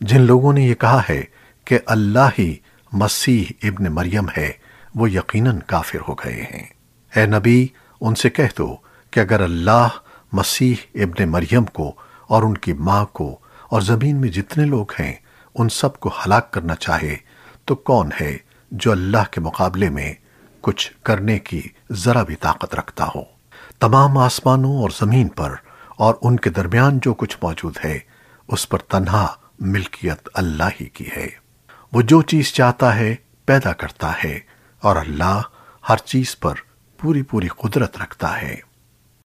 جن لوگوں نے یہ کہا ہے کہ اللہ ہی مسیح ابن مریم ہے، وہ یقیناً کافر ہو گئے ہیں۔ اے نبی، ان سے کہہ دو کہ اگر اللہ مسیح ابن مریم کو اور ان کی ماں کو اور زمین میں جتنے لوگ ہیں، ان سب کو ہلاک کرنا چاہے، تو کون ہے جو اللہ کے مقابلے میں کچھ کرنے کی ذرا بھی طاقت رکھتا ہو؟ تمام آسمانوں اور زمین پر اور ان کے درمیان جو کچھ موجود ہے، اس پر تنہا ملکیت اللہ ہی کی ہے۔ وہ جو چیز چاہتا ہے، پیدا کرتا ہے اور اللہ ہر چیز پر پوری پوری قدرت رکھتا ہے۔